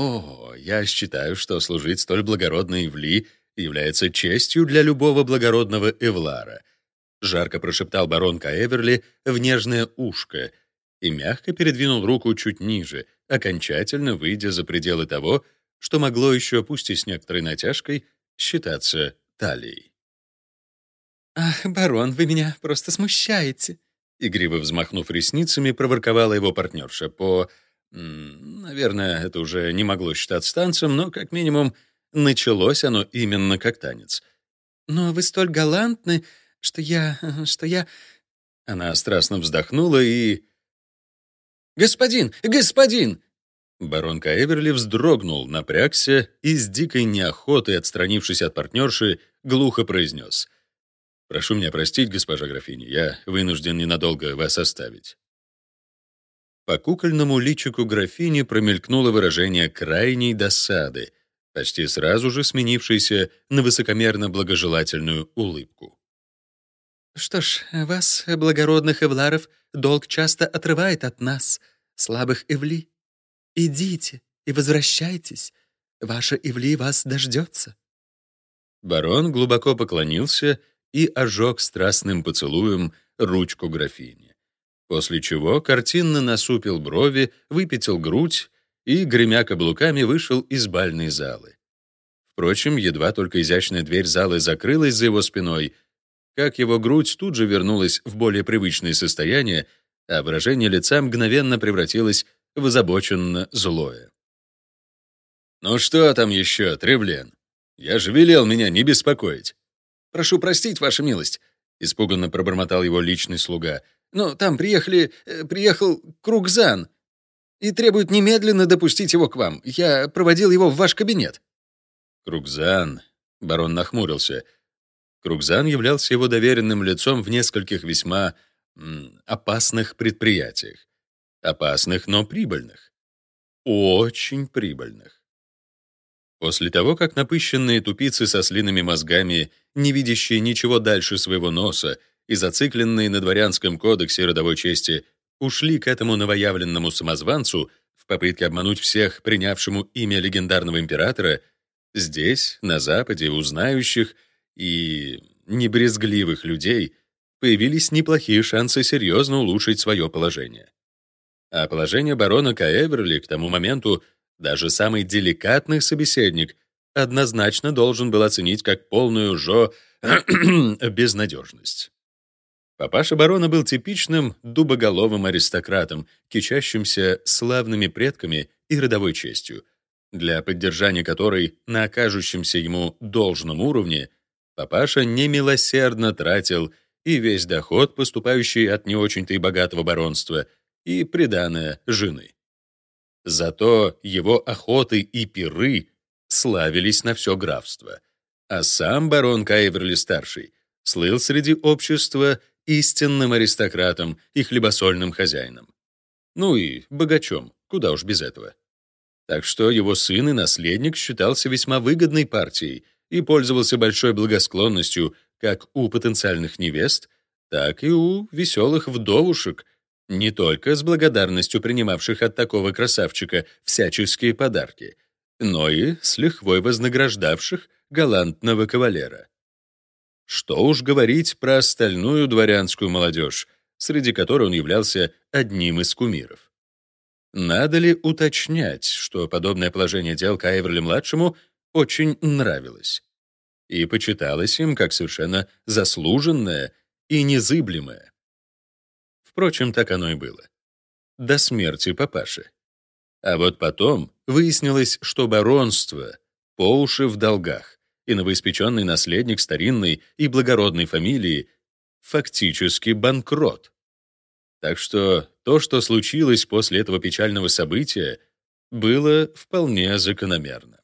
«О, я считаю, что служить столь благородной Ивли является честью для любого благородного Эвлара», жарко прошептал барон Каэверли в нежное ушко и мягко передвинул руку чуть ниже, окончательно выйдя за пределы того, что могло еще, пусть и с некоторой натяжкой, считаться талией. «Ах, барон, вы меня просто смущаете!» Игриво взмахнув ресницами, проворковала его партнерша по... Наверное, это уже не могло считаться танцем, но, как минимум, началось оно именно как танец. «Но вы столь галантны, что я... что я...» Она страстно вздохнула и... «Господин! Господин!» Барон Каэверли вздрогнул, напрягся и с дикой неохотой, отстранившись от партнерши, глухо произнес. «Прошу меня простить, госпожа графиня, я вынужден ненадолго вас оставить». По кукольному личику графини промелькнуло выражение крайней досады, почти сразу же сменившееся на высокомерно-благожелательную улыбку. «Что ж, вас, благородных эвларов, долг часто отрывает от нас, слабых эвли. Идите и возвращайтесь. Ваша Ивли вас дождется». Барон глубоко поклонился и ожег страстным поцелуем ручку графини. После чего картинно насупил брови, выпятил грудь и, гремя каблуками, вышел из бальной залы. Впрочем, едва только изящная дверь залы закрылась за его спиной, как его грудь тут же вернулась в более привычное состояние, а выражение лица мгновенно превратилось в озабоченно злое. «Ну что там еще, Тревлен? Я же велел меня не беспокоить. Прошу простить, ваша милость», — испуганно пробормотал его личный слуга. «Но там приехали... Э, приехал Кругзан и требует немедленно допустить его к вам. Я проводил его в ваш кабинет». «Кругзан», — барон нахмурился. Кругзан являлся его доверенным лицом в нескольких весьма м, опасных предприятиях. Опасных, но прибыльных. Очень прибыльных. После того, как напыщенные тупицы со слиными мозгами, не видящие ничего дальше своего носа и зацикленные на дворянском кодексе родовой чести, ушли к этому новоявленному самозванцу в попытке обмануть всех, принявшему имя легендарного императора, здесь, на Западе, у знающих и небрезгливых людей появились неплохие шансы серьезно улучшить свое положение. А положение барона Каэверли к тому моменту даже самый деликатный собеседник однозначно должен был оценить как полную жо безнадежность. Папаша барона был типичным дубоголовым аристократом, кичащимся славными предками и родовой честью, для поддержания которой на окажущемся ему должном уровне папаша немилосердно тратил и весь доход, поступающий от не очень-то и богатого баронства — и приданое жены. Зато его охоты и пиры славились на все графство, а сам барон Кайверли-старший слыл среди общества истинным аристократом и хлебосольным хозяином. Ну и богачом, куда уж без этого. Так что его сын и наследник считался весьма выгодной партией и пользовался большой благосклонностью как у потенциальных невест, так и у веселых вдовушек — не только с благодарностью принимавших от такого красавчика всяческие подарки, но и с лихвой вознаграждавших галантного кавалера. Что уж говорить про остальную дворянскую молодежь, среди которой он являлся одним из кумиров. Надо ли уточнять, что подобное положение дел Каэверли-младшему очень нравилось и почиталось им как совершенно заслуженное и незыблемое. Впрочем, так оно и было. До смерти папаши. А вот потом выяснилось, что баронство по уши в долгах, и новоиспеченный наследник старинной и благородной фамилии фактически банкрот. Так что то, что случилось после этого печального события, было вполне закономерно.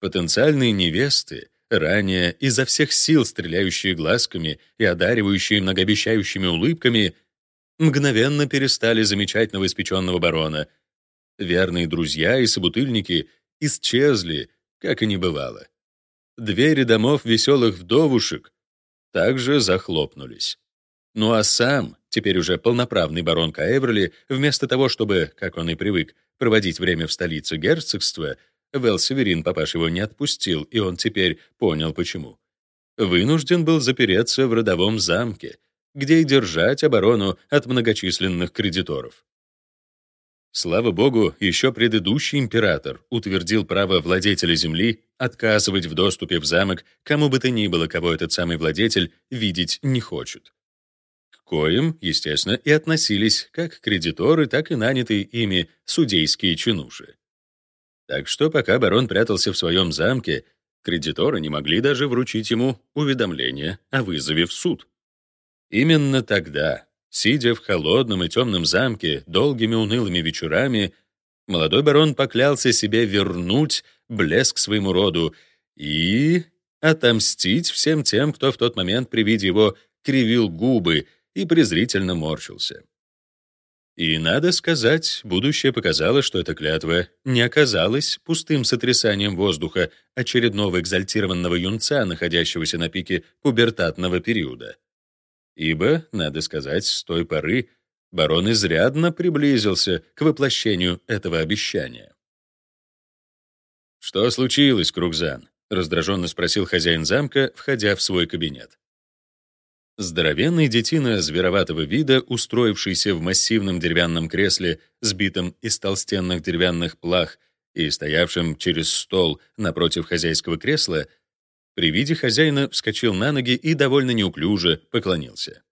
Потенциальные невесты, ранее изо всех сил стреляющие глазками и одаривающие многообещающими улыбками, мгновенно перестали замечать новоиспеченного барона. Верные друзья и собутыльники исчезли, как и не бывало. Двери домов веселых вдовушек также захлопнулись. Ну а сам теперь уже полноправный барон Каэверли, вместо того, чтобы, как он и привык, проводить время в столице герцогства, Вэл Северин папаш его не отпустил, и он теперь понял почему. Вынужден был запереться в родовом замке, где и держать оборону от многочисленных кредиторов. Слава богу, еще предыдущий император утвердил право владетеля земли отказывать в доступе в замок кому бы то ни было, кого этот самый владетель видеть не хочет. К коим, естественно, и относились как кредиторы, так и нанятые ими судейские чинуши. Так что пока барон прятался в своем замке, кредиторы не могли даже вручить ему уведомление о вызове в суд. Именно тогда Сидя в холодном и темном замке долгими унылыми вечерами, молодой барон поклялся себе вернуть блеск своему роду и отомстить всем тем, кто в тот момент при виде его кривил губы и презрительно морщился. И, надо сказать, будущее показало, что эта клятва не оказалась пустым сотрясанием воздуха очередного экзальтированного юнца, находящегося на пике пубертатного периода ибо, надо сказать, с той поры барон изрядно приблизился к воплощению этого обещания. «Что случилось, Кругзан?» — раздраженно спросил хозяин замка, входя в свой кабинет. Здоровенный детина звероватого вида, устроившийся в массивном деревянном кресле, сбитом из толстенных деревянных плах и стоявшим через стол напротив хозяйского кресла, при виде хозяина вскочил на ноги и довольно неуклюже поклонился.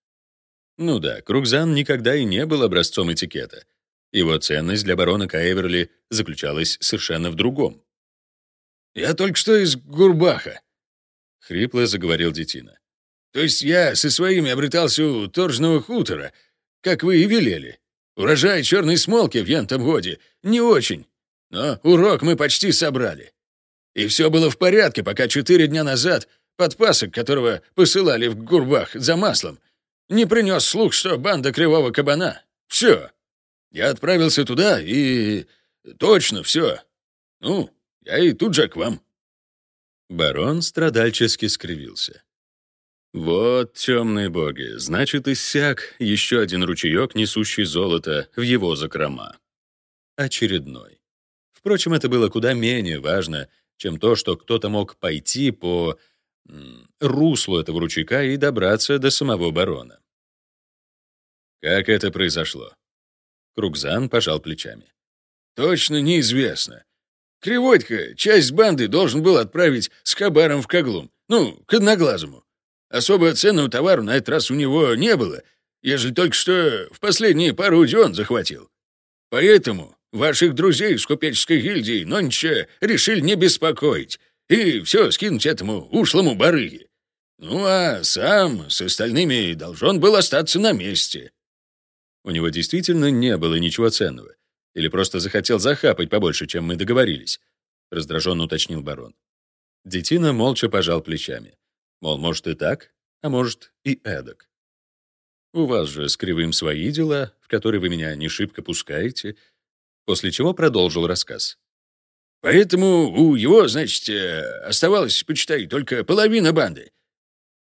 Ну да, Кругзан никогда и не был образцом этикета. Его ценность для барона Каэверли заключалась совершенно в другом. «Я только что из Гурбаха», — хрипло заговорил детина. «То есть я со своими обретался у торжного хутора, как вы и велели. Урожай черной смолки в янтом годе не очень, но урок мы почти собрали. И все было в порядке, пока четыре дня назад подпасок, которого посылали в гурбах за маслом, не принес слух, что банда Кривого Кабана. Все. Я отправился туда, и... Точно, все. Ну, я и тут же к вам». Барон страдальчески скривился. «Вот темные боги, значит, иссяк еще один ручеек, несущий золото в его закрома. Очередной. Впрочем, это было куда менее важно, чем то, что кто-то мог пойти по руслу этого ручейка и добраться до самого барона. Как это произошло? Кругзан пожал плечами. Точно неизвестно. Кривойдка часть банды должен был отправить с Хабаром в Каглум, ну, к Одноглазому. Особо ценного товара на этот раз у него не было, ежели только что в последние пару он захватил. Поэтому Ваших друзей из купеческой гильдии нонче решили не беспокоить и все скинуть этому ушлому барыге. Ну а сам с остальными должен был остаться на месте. У него действительно не было ничего ценного. Или просто захотел захапать побольше, чем мы договорились, раздраженно уточнил барон. Детина молча пожал плечами. Мол, может и так, а может и эдак. У вас же с Кривым свои дела, в которые вы меня не шибко пускаете, после чего продолжил рассказ. «Поэтому у его, значит, э, оставалось, почитай, только половина банды.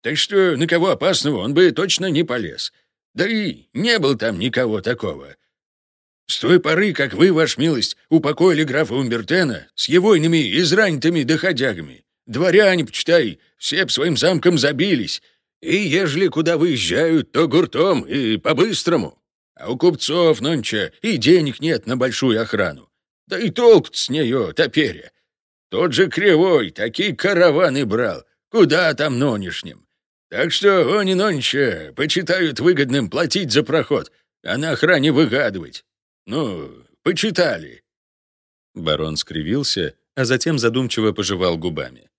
Так что на кого опасного он бы точно не полез. Да и не было там никого такого. С той поры, как вы, ваш милость, упокоили графа Умбертена с егойными изранитыми доходягами, дворяне, почитай, все б своим замком забились, и ежели куда выезжают, то гуртом и по-быстрому. А у купцов нонче и денег нет на большую охрану. Да и толк с нее, топеря. Тот же Кривой такие караваны брал, куда там нонешним. Так что они нонче почитают выгодным платить за проход, а на охране выгадывать. Ну, почитали». Барон скривился, а затем задумчиво пожевал губами.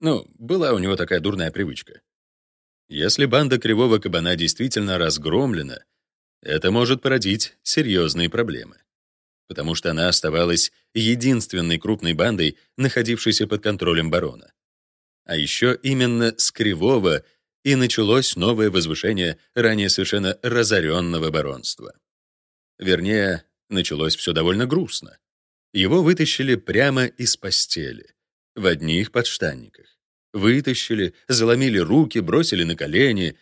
Ну, была у него такая дурная привычка. Если банда Кривого Кабана действительно разгромлена, это может породить серьезные проблемы, потому что она оставалась единственной крупной бандой, находившейся под контролем барона. А еще именно с Кривого и началось новое возвышение ранее совершенно разоренного баронства. Вернее, началось все довольно грустно. Его вытащили прямо из постели, в одних подштанниках. Вытащили, заломили руки, бросили на колени,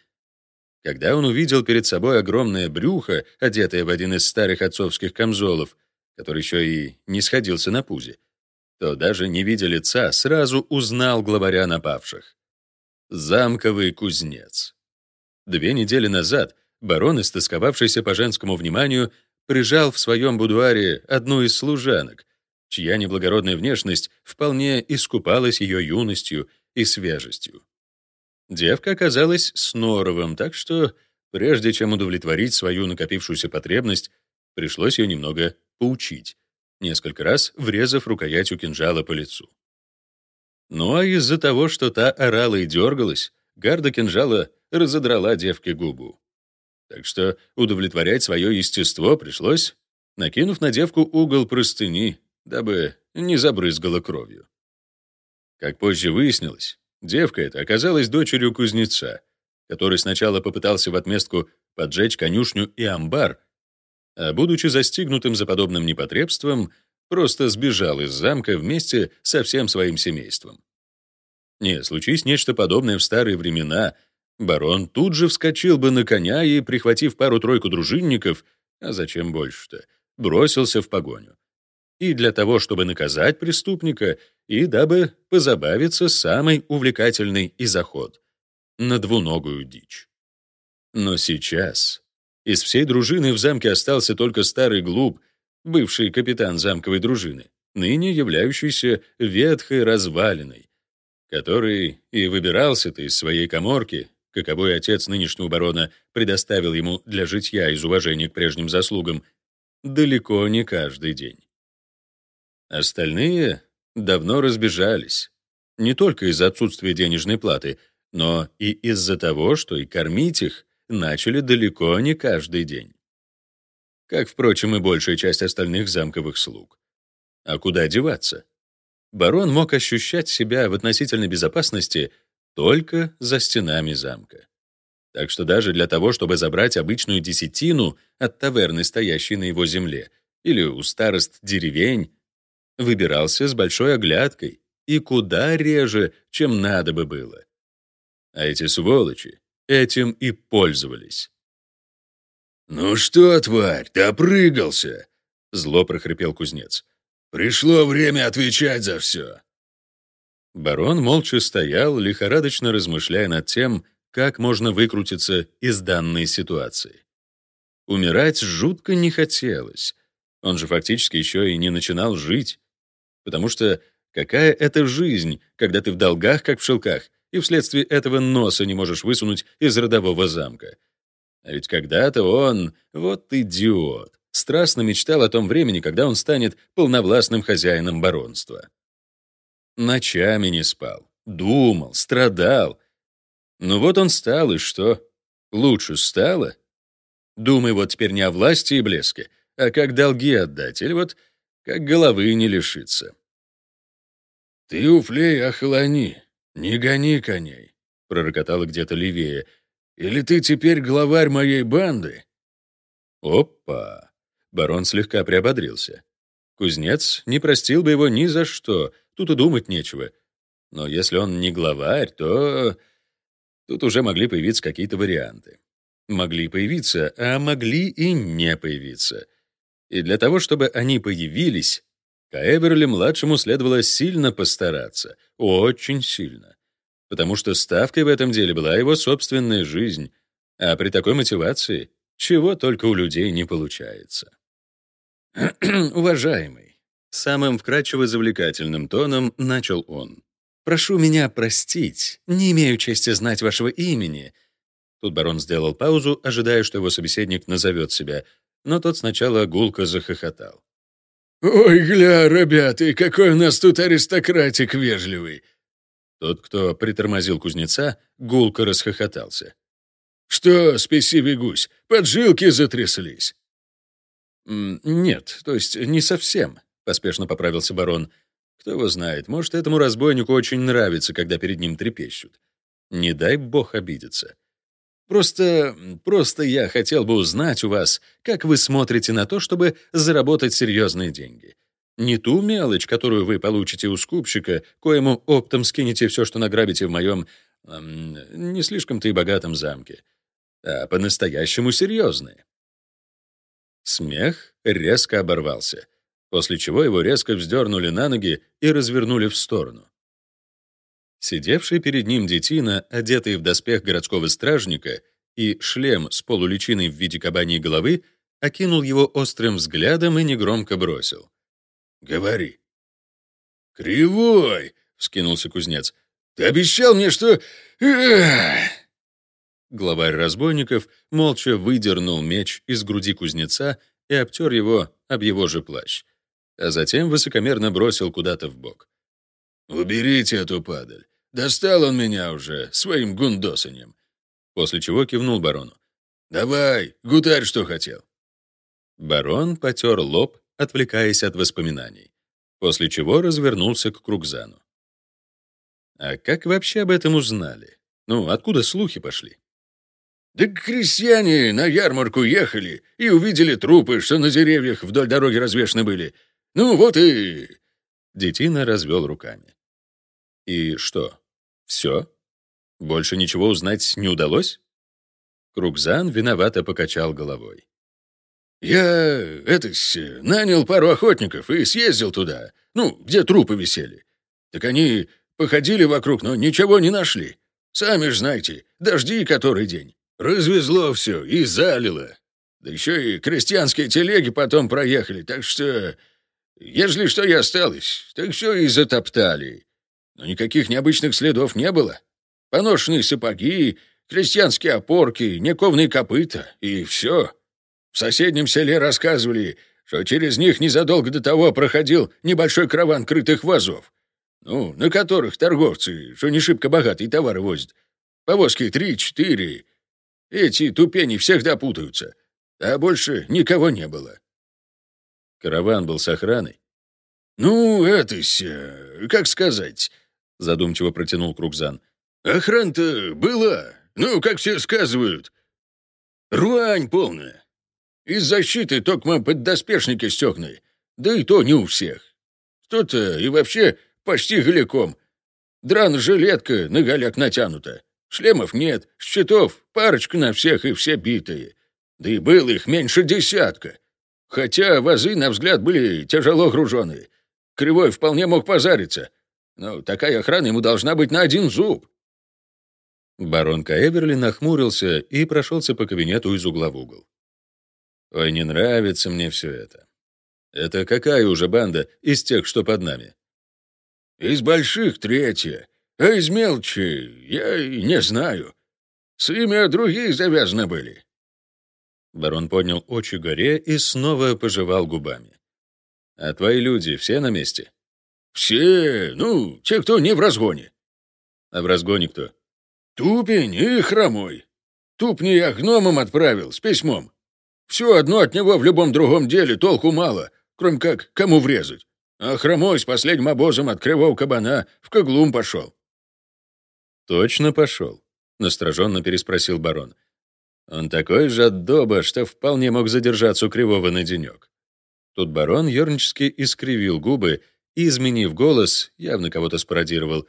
Когда он увидел перед собой огромное брюхо, одетое в один из старых отцовских камзолов, который еще и не сходился на пузе, то даже не видя лица, сразу узнал главаря напавших. Замковый кузнец. Две недели назад барон, истосковавшийся по женскому вниманию, прижал в своем будуаре одну из служанок, чья неблагородная внешность вполне искупалась ее юностью и свежестью. Девка оказалась с норовом, так что, прежде чем удовлетворить свою накопившуюся потребность, пришлось ее немного поучить, несколько раз врезав рукоятью кинжала по лицу. Ну а из-за того, что та орала и дергалась, гарда кинжала разодрала девке губу. Так что удовлетворять свое естество пришлось, накинув на девку угол простыни, дабы не забрызгала кровью. Как позже выяснилось, девка эта оказалась дочерью кузнеца, который сначала попытался в отместку поджечь конюшню и амбар, а, будучи застигнутым за подобным непотребством, просто сбежал из замка вместе со всем своим семейством. Не, случись нечто подобное в старые времена, барон тут же вскочил бы на коня и, прихватив пару-тройку дружинников, а зачем больше-то, бросился в погоню. И для того, чтобы наказать преступника, и дабы позабавиться самой увлекательной из охот — на двуногую дичь. Но сейчас из всей дружины в замке остался только старый глуп, бывший капитан замковой дружины, ныне являющийся ветхой развалиной, который и выбирался-то из своей коморки, каковой отец нынешнего барона предоставил ему для житья из уважения к прежним заслугам, далеко не каждый день. Остальные давно разбежались, не только из-за отсутствия денежной платы, но и из-за того, что и кормить их начали далеко не каждый день. Как, впрочем, и большая часть остальных замковых слуг. А куда деваться? Барон мог ощущать себя в относительной безопасности только за стенами замка. Так что даже для того, чтобы забрать обычную десятину от таверны, стоящей на его земле, или у старост деревень, выбирался с большой оглядкой и куда реже, чем надо бы было. А эти сволочи этим и пользовались. «Ну что, тварь, допрыгался!» — зло прохрипел кузнец. «Пришло время отвечать за все!» Барон молча стоял, лихорадочно размышляя над тем, как можно выкрутиться из данной ситуации. Умирать жутко не хотелось. Он же фактически еще и не начинал жить. Потому что какая это жизнь, когда ты в долгах, как в шелках, и вследствие этого носа не можешь высунуть из родового замка. А ведь когда-то он, вот идиот, страстно мечтал о том времени, когда он станет полновластным хозяином баронства. Ночами не спал, думал, страдал. Ну вот он стал, и что? Лучше стало? Думай вот теперь не о власти и блеске, а как долги отдать, или вот как головы не лишиться. «Ты, Уфлей, охолони, не гони коней», — пророкотало где-то левее. «Или ты теперь главарь моей банды?» Опа! Барон слегка приободрился. Кузнец не простил бы его ни за что, тут и думать нечего. Но если он не главарь, то... Тут уже могли появиться какие-то варианты. Могли появиться, а могли и не появиться. И для того, чтобы они появились, к Эверли-младшему следовало сильно постараться, очень сильно. Потому что ставкой в этом деле была его собственная жизнь, а при такой мотивации чего только у людей не получается. «Уважаемый», — самым вкрадчиво завлекательным тоном начал он. «Прошу меня простить, не имею чести знать вашего имени». Тут барон сделал паузу, ожидая, что его собеседник назовет себя, но тот сначала гулко захохотал. «Ой, гля, ребята, какой у нас тут аристократик вежливый!» Тот, кто притормозил кузнеца, гулко расхохотался. «Что, спесивый гусь, поджилки затряслись?» «Нет, то есть не совсем», — поспешно поправился барон. «Кто его знает, может, этому разбойнику очень нравится, когда перед ним трепещут. Не дай бог обидеться. Просто, просто я хотел бы узнать у вас, как вы смотрите на то, чтобы заработать серьезные деньги. Не ту мелочь, которую вы получите у скупщика, коему оптом скинете все, что награбите в моем эм, не слишком-то и богатом замке. а по-настоящему серьезные. Смех резко оборвался, после чего его резко вздернули на ноги и развернули в сторону. Сидевший перед ним детина, одетый в доспех городского стражника и шлем с полуличиной в виде кабаньей головы, окинул его острым взглядом и негромко бросил. «Говори». «Кривой!» — вскинулся кузнец. «Ты обещал мне, что...» Главарь разбойников молча выдернул меч из груди кузнеца и обтер его об его же плащ, а затем высокомерно бросил куда-то в бок. «Уберите эту падаль. Достал он меня уже своим гундосанем». После чего кивнул барону. «Давай, гутарь, что хотел». Барон потер лоб, отвлекаясь от воспоминаний, после чего развернулся к Кругзану. «А как вообще об этом узнали? Ну, откуда слухи пошли?» Да крестьяне на ярмарку ехали и увидели трупы, что на деревьях вдоль дороги развешаны были. Ну вот и...» Детина развел руками. «И что, все? Больше ничего узнать не удалось?» Кругзан виновато покачал головой. «Я, это нанял пару охотников и съездил туда, ну, где трупы висели. Так они походили вокруг, но ничего не нашли. Сами ж знаете, дожди который день. Развезло все и залило. Да еще и крестьянские телеги потом проехали, так что... Если что и осталось, так все и затоптали. Но никаких необычных следов не было. Поношенные сапоги, крестьянские опорки, нековные копыта и все. В соседнем селе рассказывали, что через них незадолго до того проходил небольшой караван крытых вазов, ну, на которых торговцы, что не шибко богатые товары возят. Повозки три-четыре, эти тупени всегда путаются, а больше никого не было. Караван был с охраной? Ну, это как сказать, задумчиво протянул Кругзан. Охрана-то была, ну, как все сказывают. Руань полная. Из защиты только поддоспешники стёкные, да и то не у всех. Кто-то и вообще почти голиком. Дран-жилетка на голяк натянута. Шлемов нет, щитов парочка на всех и все битые. Да и было их меньше десятка. Хотя вазы, на взгляд, были тяжело груженные. Кривой вполне мог позариться. Но такая охрана ему должна быть на один зуб. Барон Каэверли нахмурился и прошелся по кабинету из угла в угол. «Ой, не нравится мне все это. Это какая уже банда из тех, что под нами?» «Из больших третья. А из мелочи я не знаю. С ими другие завязаны были». Барон поднял очи горе и снова пожевал губами. «А твои люди все на месте?» «Все, ну, те, кто не в разгоне». «А в разгоне кто?» «Тупень и хромой. Тупни я гномом отправил с письмом. Все одно от него в любом другом деле толку мало, кроме как кому врезать. А хромой с последним обозом от кривого кабана в Коглум пошел. «Точно пошел?» — настороженно переспросил барон. Он такой же отдоба, что вполне мог задержаться у Кривого на денек. Тут барон ернически искривил губы и, изменив голос, явно кого-то спародировал.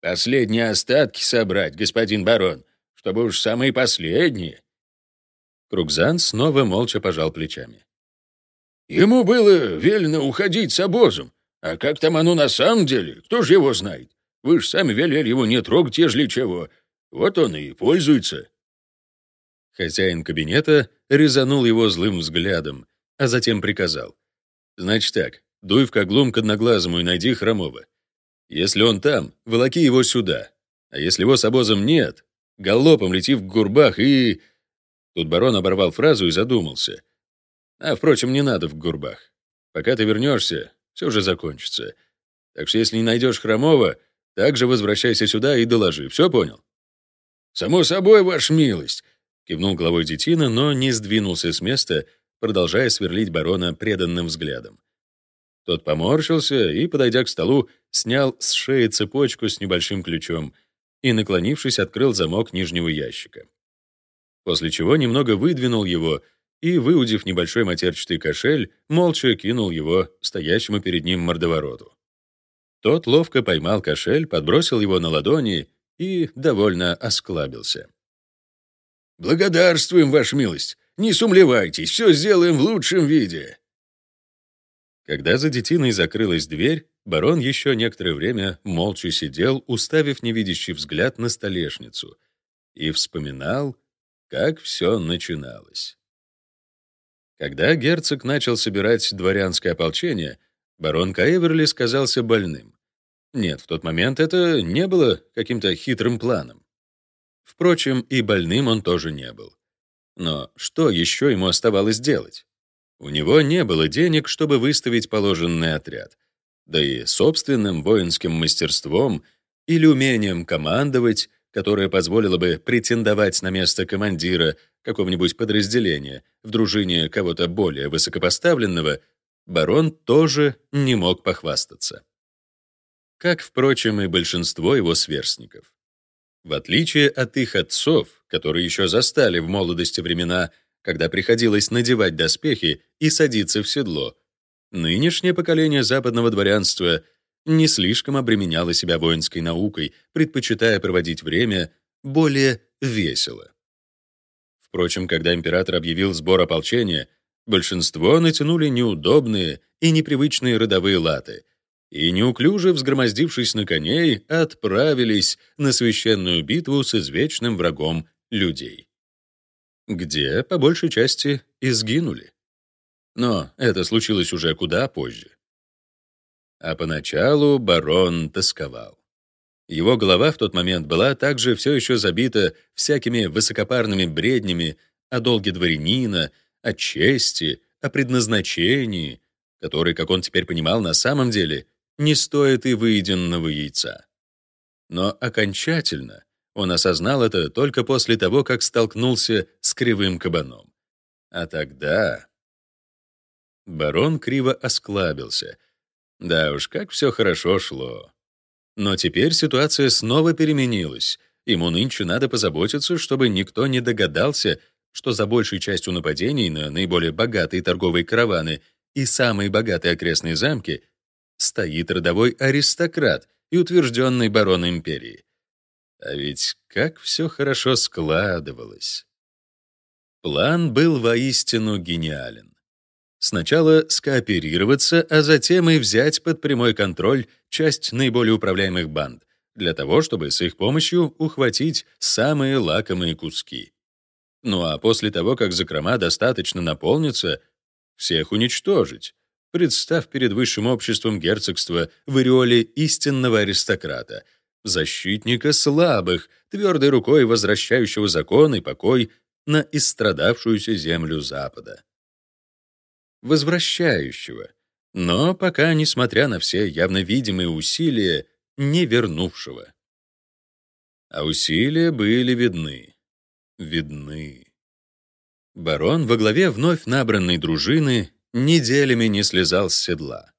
«Последние остатки собрать, господин барон, чтобы уж самые последние». Кругзан снова молча пожал плечами. «Ему было велено уходить с обозом, а как там оно на самом деле, кто же его знает? Вы ж сами велели его не трогать, ежели чего. Вот он и пользуется». Хозяин кабинета резанул его злым взглядом, а затем приказал. «Значит так, дуй в коглум к одноглазому и найди Хромова. Если он там, волоки его сюда. А если его с обозом нет, галопом лети в гурбах и...» Тут барон оборвал фразу и задумался. «А, впрочем, не надо в гурбах. Пока ты вернешься, все же закончится. Так что если не найдешь Хромова, также возвращайся сюда и доложи. Все понял?» «Само собой, ваша милость», — кивнул головой детина, но не сдвинулся с места, продолжая сверлить барона преданным взглядом. Тот поморщился и, подойдя к столу, снял с шеи цепочку с небольшим ключом и, наклонившись, открыл замок нижнего ящика. После чего немного выдвинул его и, выудив небольшой матерчатый кошель, молча кинул его стоящему перед ним мордовороту. Тот ловко поймал кошель, подбросил его на ладони и довольно осклабился. Благодарствуем, Ваша милость. Не сумлевайтесь, все сделаем в лучшем виде». Когда за детиной закрылась дверь, барон еще некоторое время молча сидел, уставив невидящий взгляд на столешницу, и вспоминал, как все начиналось. Когда герцог начал собирать дворянское ополчение, барон Каэверли сказался больным. Нет, в тот момент это не было каким-то хитрым планом. Впрочем, и больным он тоже не был. Но что еще ему оставалось делать? У него не было денег, чтобы выставить положенный отряд. Да и собственным воинским мастерством или умением командовать, которое позволило бы претендовать на место командира какого-нибудь подразделения в дружине кого-то более высокопоставленного, барон тоже не мог похвастаться. Как, впрочем, и большинство его сверстников. В отличие от их отцов, которые еще застали в молодости времена когда приходилось надевать доспехи и садиться в седло. Нынешнее поколение западного дворянства не слишком обременяло себя воинской наукой, предпочитая проводить время более весело. Впрочем, когда император объявил сбор ополчения, большинство натянули неудобные и непривычные родовые латы и, неуклюже взгромоздившись на коней, отправились на священную битву с извечным врагом людей где, по большей части, и сгинули. Но это случилось уже куда позже. А поначалу барон тосковал. Его голова в тот момент была также все еще забита всякими высокопарными бреднями о долге дворянина, о чести, о предназначении, который, как он теперь понимал, на самом деле не стоит и выеденного яйца. Но окончательно он осознал это только после того, как столкнулся с кривым кабаном. А тогда... Барон криво осклабился. Да уж, как все хорошо шло. Но теперь ситуация снова переменилась. Ему нынче надо позаботиться, чтобы никто не догадался, что за большей частью нападений на наиболее богатые торговые караваны и самые богатые окрестные замки стоит родовой аристократ и утвержденный барон империи. А ведь как все хорошо складывалось. План был воистину гениален. Сначала скооперироваться, а затем и взять под прямой контроль часть наиболее управляемых банд, для того, чтобы с их помощью ухватить самые лакомые куски. Ну а после того, как закрома достаточно наполнятся, всех уничтожить, представ перед высшим обществом герцогства в ореоле истинного аристократа — защитника слабых, твердой рукой возвращающего закон и покой на истрадавшуюся землю Запада. Возвращающего, но пока, несмотря на все явно видимые усилия, не вернувшего. А усилия были видны. Видны. Барон во главе вновь набранной дружины неделями не слезал с седла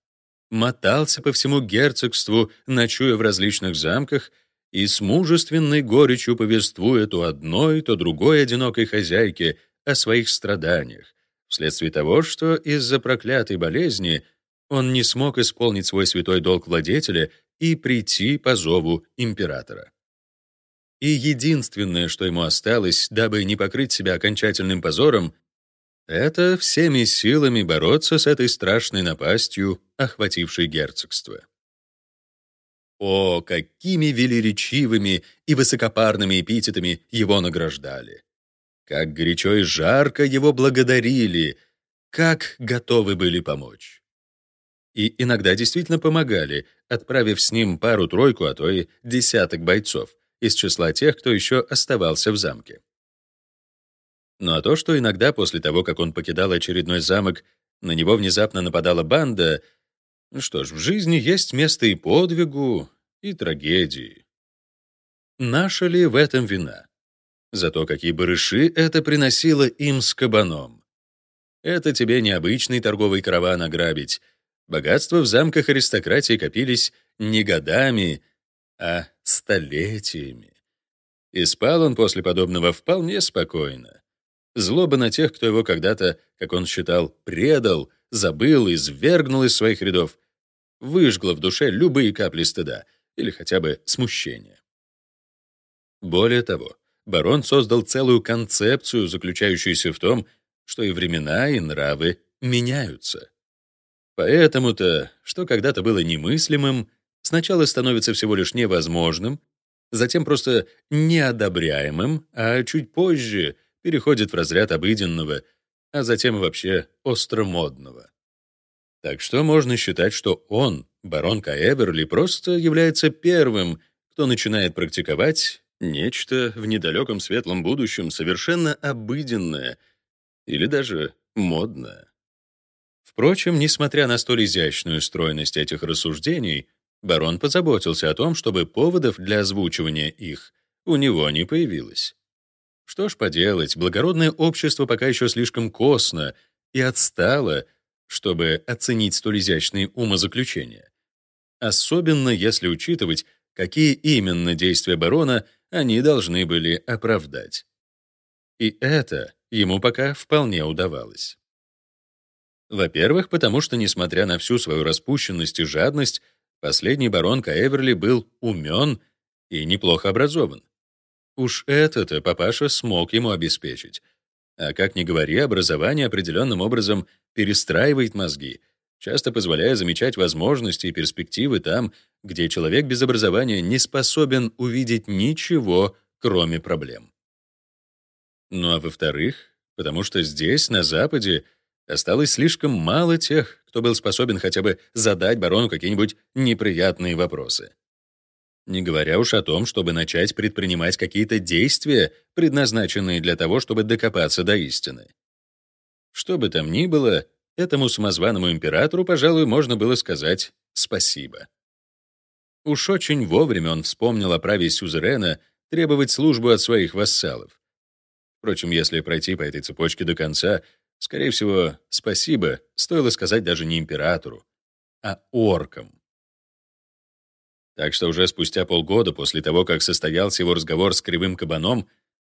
мотался по всему герцогству, ночуя в различных замках, и с мужественной горечью повествуя то одной, то другой одинокой хозяйке о своих страданиях, вследствие того, что из-за проклятой болезни он не смог исполнить свой святой долг владетеля и прийти по зову императора. И единственное, что ему осталось, дабы не покрыть себя окончательным позором, это всеми силами бороться с этой страшной напастью, охватившей герцогство. О, какими велеречивыми и высокопарными эпитетами его награждали! Как горячо и жарко его благодарили, как готовы были помочь. И иногда действительно помогали, отправив с ним пару-тройку, а то и десяток бойцов из числа тех, кто еще оставался в замке. Ну а то, что иногда после того, как он покидал очередной замок, на него внезапно нападала банда, ну что ж, в жизни есть место и подвигу, и трагедии. Наша ли в этом вина? Зато какие барыши это приносило им с кабаном. Это тебе необычный торговый караван ограбить. Богатства в замках аристократии копились не годами, а столетиями. И спал он после подобного вполне спокойно. Злоба на тех, кто его когда-то, как он считал, предал, забыл и свергнул из своих рядов, выжгла в душе любые капли стыда или хотя бы смущения. Более того, барон создал целую концепцию, заключающуюся в том, что и времена, и нравы меняются. Поэтому-то, что когда-то было немыслимым, сначала становится всего лишь невозможным, затем просто неодобряемым, а чуть позже переходит в разряд обыденного, а затем вообще остромодного. Так что можно считать, что он, барон Каэверли, просто является первым, кто начинает практиковать нечто в недалеком светлом будущем совершенно обыденное или даже модное. Впрочем, несмотря на столь изящную стройность этих рассуждений, барон позаботился о том, чтобы поводов для озвучивания их у него не появилось. Что ж поделать, благородное общество пока еще слишком косно и отстало, чтобы оценить столь изящные умозаключения. Особенно если учитывать, какие именно действия барона они должны были оправдать. И это ему пока вполне удавалось. Во-первых, потому что, несмотря на всю свою распущенность и жадность, последний барон Каэверли был умен и неплохо образован. Уж это-то папаша смог ему обеспечить. А как ни говори, образование определенным образом перестраивает мозги, часто позволяя замечать возможности и перспективы там, где человек без образования не способен увидеть ничего, кроме проблем. Ну а во-вторых, потому что здесь, на Западе, осталось слишком мало тех, кто был способен хотя бы задать барону какие-нибудь неприятные вопросы. Не говоря уж о том, чтобы начать предпринимать какие-то действия, предназначенные для того, чтобы докопаться до истины. Что бы там ни было, этому самозваному императору, пожалуй, можно было сказать спасибо. Уж очень вовремя он вспомнил о праве сюзерена требовать службу от своих вассалов. Впрочем, если пройти по этой цепочке до конца, скорее всего, спасибо стоило сказать даже не императору, а оркам. Так что уже спустя полгода после того, как состоялся его разговор с Кривым Кабаном,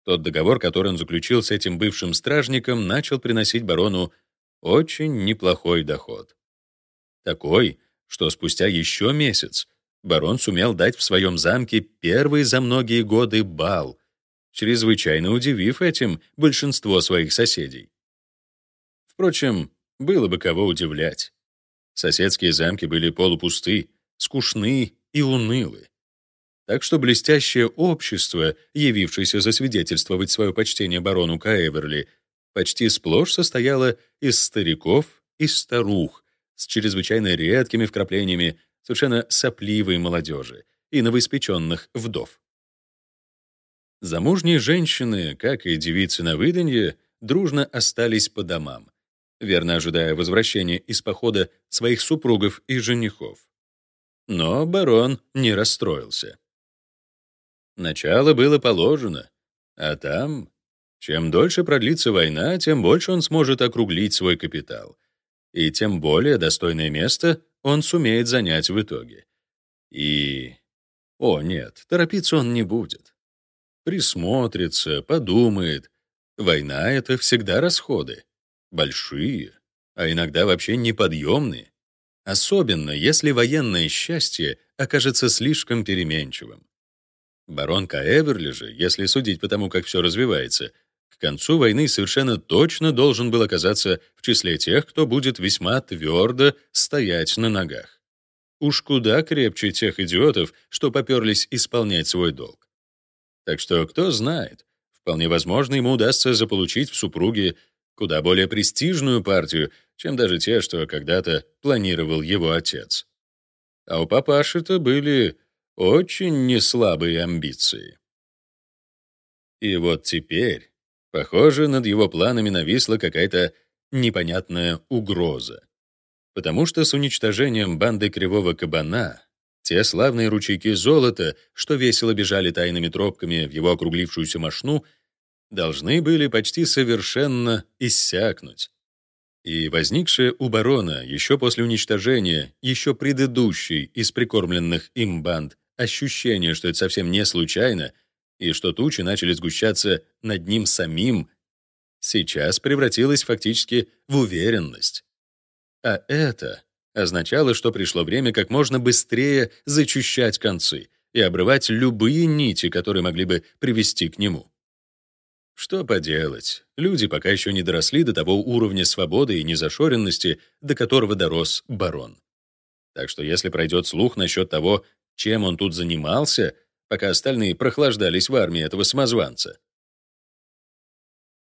тот договор, который он заключил с этим бывшим стражником, начал приносить барону очень неплохой доход. Такой, что спустя еще месяц барон сумел дать в своем замке первый за многие годы бал, чрезвычайно удивив этим большинство своих соседей. Впрочем, было бы кого удивлять. Соседские замки были полупусты, скучны и унылы. Так что блестящее общество, явившееся засвидетельствовать свое почтение барону Каэверли, почти сплошь состояло из стариков и старух с чрезвычайно редкими вкраплениями совершенно сопливой молодежи и новоиспеченных вдов. Замужние женщины, как и девицы на выданье, дружно остались по домам, верно ожидая возвращения из похода своих супругов и женихов. Но барон не расстроился. Начало было положено, а там, чем дольше продлится война, тем больше он сможет округлить свой капитал, и тем более достойное место он сумеет занять в итоге. И... О, нет, торопиться он не будет. Присмотрится, подумает. Война — это всегда расходы. Большие, а иногда вообще неподъемные. Особенно, если военное счастье окажется слишком переменчивым. Барон Каэверли же, если судить по тому, как все развивается, к концу войны совершенно точно должен был оказаться в числе тех, кто будет весьма твердо стоять на ногах. Уж куда крепче тех идиотов, что поперлись исполнять свой долг. Так что, кто знает, вполне возможно, ему удастся заполучить в супруге куда более престижную партию, чем даже те, что когда-то планировал его отец. А у папаши-то были очень неслабые амбиции. И вот теперь, похоже, над его планами нависла какая-то непонятная угроза. Потому что с уничтожением банды Кривого Кабана те славные ручейки золота, что весело бежали тайными тропками в его округлившуюся мошну, должны были почти совершенно иссякнуть. И возникшее у барона еще после уничтожения еще предыдущей из прикормленных им банд ощущение, что это совсем не случайно, и что тучи начали сгущаться над ним самим, сейчас превратилось фактически в уверенность. А это означало, что пришло время как можно быстрее зачищать концы и обрывать любые нити, которые могли бы привести к нему. Что поделать, люди пока еще не доросли до того уровня свободы и незашоренности, до которого дорос барон. Так что если пройдет слух насчет того, чем он тут занимался, пока остальные прохлаждались в армии этого самозванца.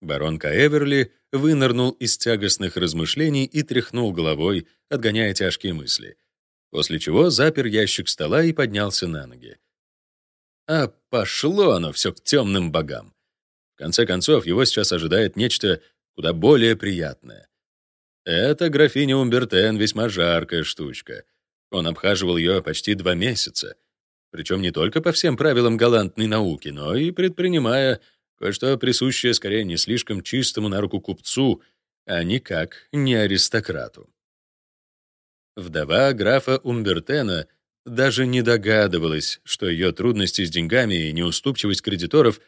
Барон Каэверли вынырнул из тягостных размышлений и тряхнул головой, отгоняя тяжкие мысли, после чего запер ящик стола и поднялся на ноги. А пошло оно все к темным богам. Конце концов, его сейчас ожидает нечто куда более приятное. Эта графиня Умбертен весьма жаркая штучка. Он обхаживал ее почти два месяца. Причем не только по всем правилам галантной науки, но и предпринимая кое-что присущее скорее не слишком чистому на руку купцу, а никак не аристократу. Вдова графа Умбертена даже не догадывалась, что ее трудности с деньгами и неуступчивость кредиторов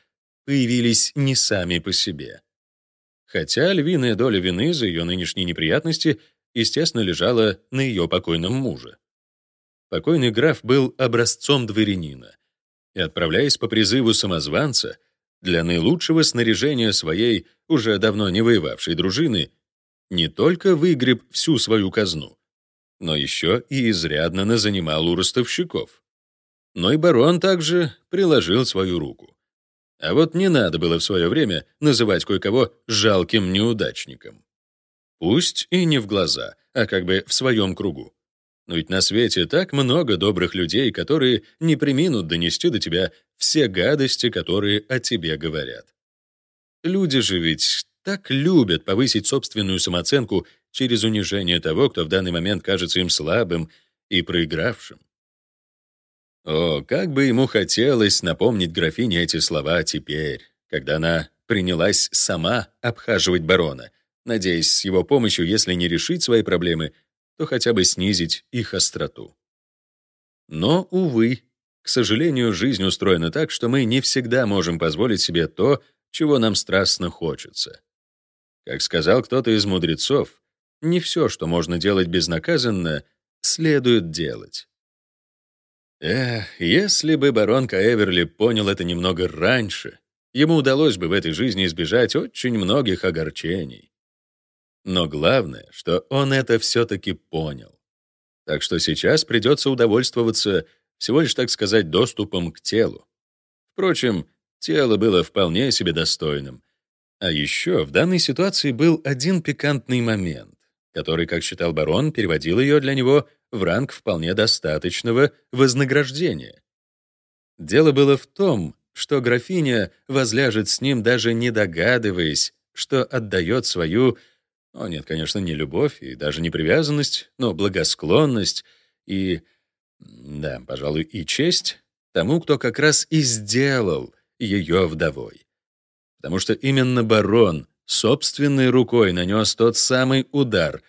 появились не сами по себе. Хотя львиная доля вины за ее нынешние неприятности, естественно, лежала на ее покойном муже. Покойный граф был образцом дворянина, и, отправляясь по призыву самозванца, для наилучшего снаряжения своей, уже давно не воевавшей дружины, не только выгреб всю свою казну, но еще и изрядно назанимал у ростовщиков. Но и барон также приложил свою руку. А вот не надо было в свое время называть кое-кого жалким неудачником. Пусть и не в глаза, а как бы в своем кругу. Но ведь на свете так много добрых людей, которые не приминут донести до тебя все гадости, которые о тебе говорят. Люди же ведь так любят повысить собственную самооценку через унижение того, кто в данный момент кажется им слабым и проигравшим. О, как бы ему хотелось напомнить графине эти слова теперь, когда она принялась сама обхаживать барона, надеясь с его помощью, если не решить свои проблемы, то хотя бы снизить их остроту. Но, увы, к сожалению, жизнь устроена так, что мы не всегда можем позволить себе то, чего нам страстно хочется. Как сказал кто-то из мудрецов, не все, что можно делать безнаказанно, следует делать. Эх, если бы барон Каэверли понял это немного раньше, ему удалось бы в этой жизни избежать очень многих огорчений. Но главное, что он это все-таки понял. Так что сейчас придется удовольствоваться всего лишь, так сказать, доступом к телу. Впрочем, тело было вполне себе достойным. А еще в данной ситуации был один пикантный момент, который, как считал барон, переводил ее для него в ранг вполне достаточного вознаграждения. Дело было в том, что графиня возляжет с ним, даже не догадываясь, что отдает свою, о нет, конечно, не любовь и даже не привязанность, но благосклонность и, да, пожалуй, и честь тому, кто как раз и сделал ее вдовой. Потому что именно барон собственной рукой нанес тот самый удар,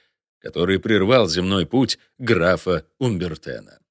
который прервал земной путь графа Умбертена.